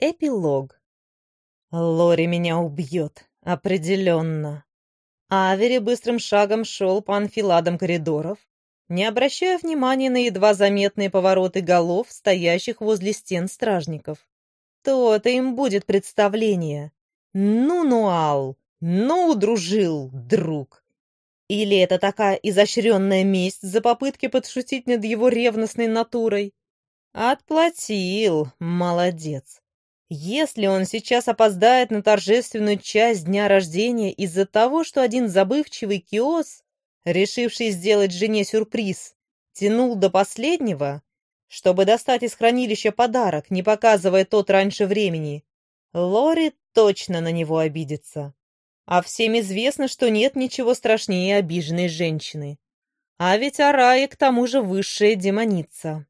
Эпилог. Лори меня убьет, определенно. Авери быстрым шагом шел по анфиладам коридоров, не обращая внимания на едва заметные повороты голов, стоящих возле стен стражников. То-то им будет представление. Ну, Нуал, ну, удружил, друг. Или это такая изощренная месть за попытки подшутить над его ревностной натурой? Отплатил, молодец. Если он сейчас опоздает на торжественную часть дня рождения из-за того, что один забывчивый киос, решивший сделать жене сюрприз, тянул до последнего, чтобы достать из хранилища подарок, не показывая тот раньше времени, Лори точно на него обидится. А всем известно, что нет ничего страшнее обиженной женщины. А ведь Арая к тому же высшая демоница.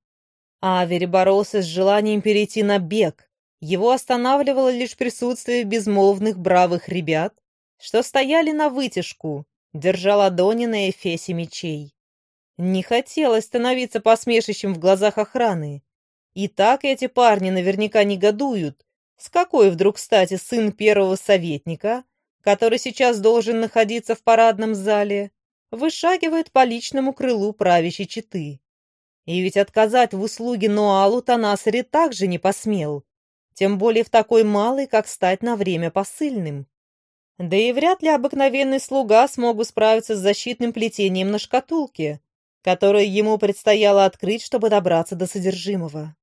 Авери боролся с желанием перейти на бег, его останавливало лишь присутствие безмолвных бравых ребят, что стояли на вытяжку, держа ладони на эфесе мечей. Не хотелось становиться посмешищем в глазах охраны. И так эти парни наверняка негодуют. С какой вдруг стати сын первого советника, который сейчас должен находиться в парадном зале, вышагивает по личному крылу правящей четы? И ведь отказать в услуге Ноалу Танасари также не посмел, тем более в такой малый, как стать на время посыльным. Да и вряд ли обыкновенный слуга смог бы справиться с защитным плетением на шкатулке, которое ему предстояло открыть, чтобы добраться до содержимого.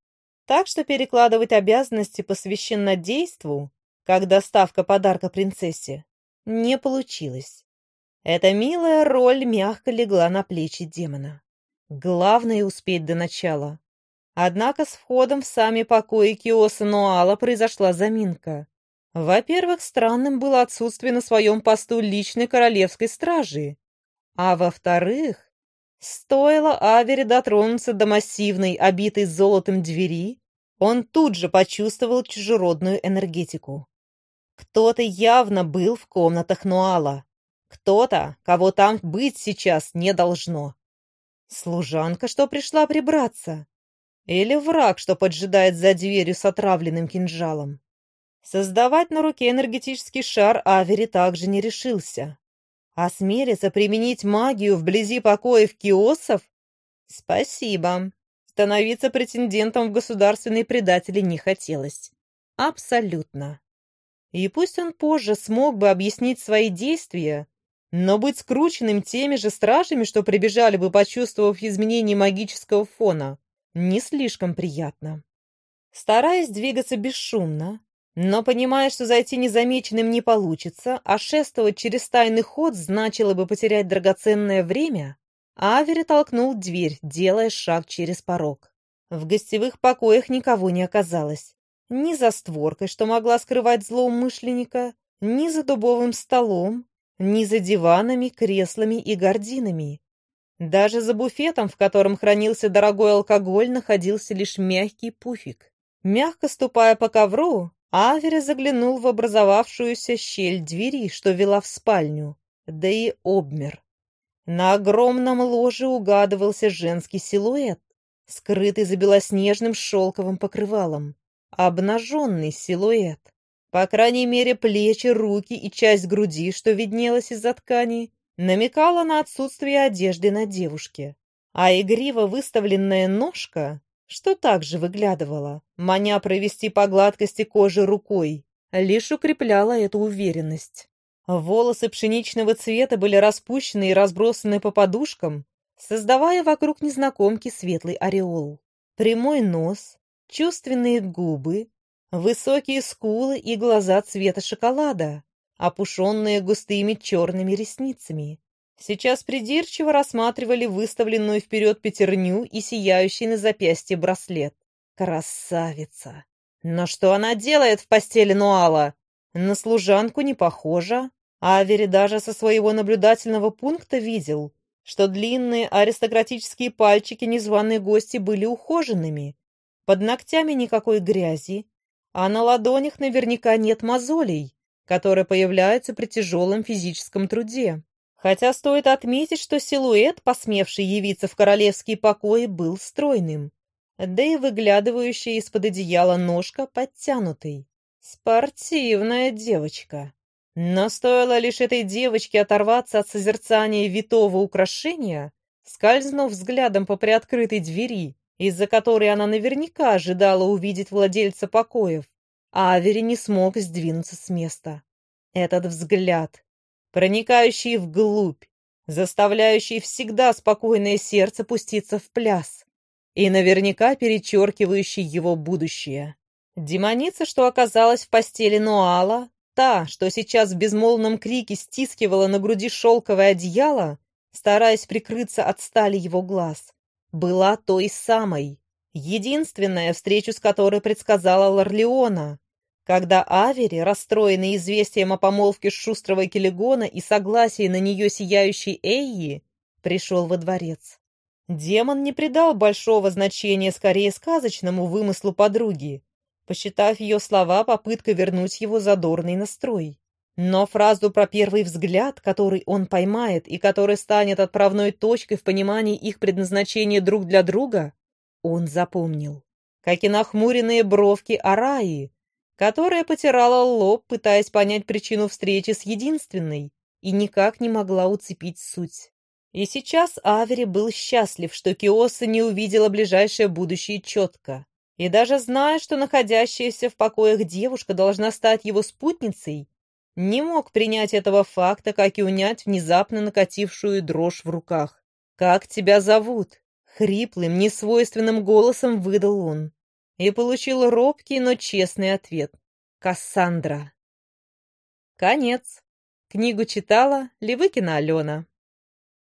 Так что перекладывать обязанности по священнодейству, как доставка подарка принцессе, не получилось. Эта милая роль мягко легла на плечи демона. Главное успеть до начала. Однако с входом в сами покои Киоса Нуала произошла заминка. Во-первых, странным было отсутствие на своем посту личной королевской стражи. А во-вторых, стоило Авере дотронуться до массивной, обитой золотом двери, он тут же почувствовал чужеродную энергетику. Кто-то явно был в комнатах Нуала. Кто-то, кого там быть сейчас не должно. Служанка, что пришла прибраться. Или враг, что поджидает за дверью с отравленным кинжалом. Создавать на руке энергетический шар Авери также не решился. Осмелиться применить магию вблизи покоев киосов? Спасибо. Становиться претендентом в государственные предатели не хотелось. Абсолютно. И пусть он позже смог бы объяснить свои действия, но быть скрученным теми же стражами, что прибежали бы, почувствовав изменение магического фона, не слишком приятно. Стараясь двигаться бесшумно, но понимая, что зайти незамеченным не получится, а шествовать через тайный ход значило бы потерять драгоценное время, Авери толкнул дверь, делая шаг через порог. В гостевых покоях никого не оказалось. Ни за створкой, что могла скрывать злоумышленника, ни за дубовым столом, ни за диванами, креслами и гардинами. Даже за буфетом, в котором хранился дорогой алкоголь, находился лишь мягкий пуфик. Мягко ступая по ковру, Авери заглянул в образовавшуюся щель двери, что вела в спальню, да и обмер. На огромном ложе угадывался женский силуэт, скрытый за белоснежным шелковым покрывалом. Обнаженный силуэт. По крайней мере, плечи, руки и часть груди, что виднелась из-за ткани, намекала на отсутствие одежды на девушке, а игриво выставленная ножка, что также выглядывала, маня провести по гладкости кожи рукой, лишь укрепляла эту уверенность. Волосы пшеничного цвета были распущены и разбросаны по подушкам, создавая вокруг незнакомки светлый ореол. Прямой нос, чувственные губы, высокие скулы и глаза цвета шоколада, опушенные густыми черными ресницами. Сейчас придирчиво рассматривали выставленную вперед пятерню и сияющий на запястье браслет. Красавица! Но что она делает в постели Нуала? На служанку не похожа. Авери даже со своего наблюдательного пункта видел, что длинные аристократические пальчики незваной гости были ухоженными. Под ногтями никакой грязи, а на ладонях наверняка нет мозолей которые появляются при тяжелом физическом труде. Хотя стоит отметить, что силуэт, посмевший явиться в королевские покои, был стройным. да и выглядывающая из-под одеяла ножка подтянутой. Спортивная девочка. Но стоило лишь этой девочке оторваться от созерцания витого украшения, скользнув взглядом по приоткрытой двери, из-за которой она наверняка ожидала увидеть владельца покоев, Авери не смог сдвинуться с места. Этот взгляд, проникающий вглубь, заставляющий всегда спокойное сердце пуститься в пляс и наверняка перечеркивающий его будущее. Демоница, что оказалась в постели Нуала, та, что сейчас в безмолвном крике стискивала на груди шелковое одеяло, стараясь прикрыться от стали его глаз, была той самой, единственная, встречу с которой предсказала Лорлеона, когда Авери, расстроенный известием о помолвке шустрого Келегона и согласии на нее сияющей Эйи, пришел во дворец. Демон не придал большого значения скорее сказочному вымыслу подруги, посчитав ее слова попыткой вернуть его задорный настрой. Но фразу про первый взгляд, который он поймает и который станет отправной точкой в понимании их предназначения друг для друга, он запомнил. Как и нахмуренные бровки Араи, которая потирала лоб, пытаясь понять причину встречи с единственной, и никак не могла уцепить суть. И сейчас Авери был счастлив, что Киоса не увидела ближайшее будущее четко. И даже зная, что находящаяся в покоях девушка должна стать его спутницей, не мог принять этого факта, как и унять внезапно накатившую дрожь в руках. «Как тебя зовут?» — хриплым, несвойственным голосом выдал он. И получил робкий, но честный ответ. «Кассандра». Конец. Книгу читала Левыкина Алена.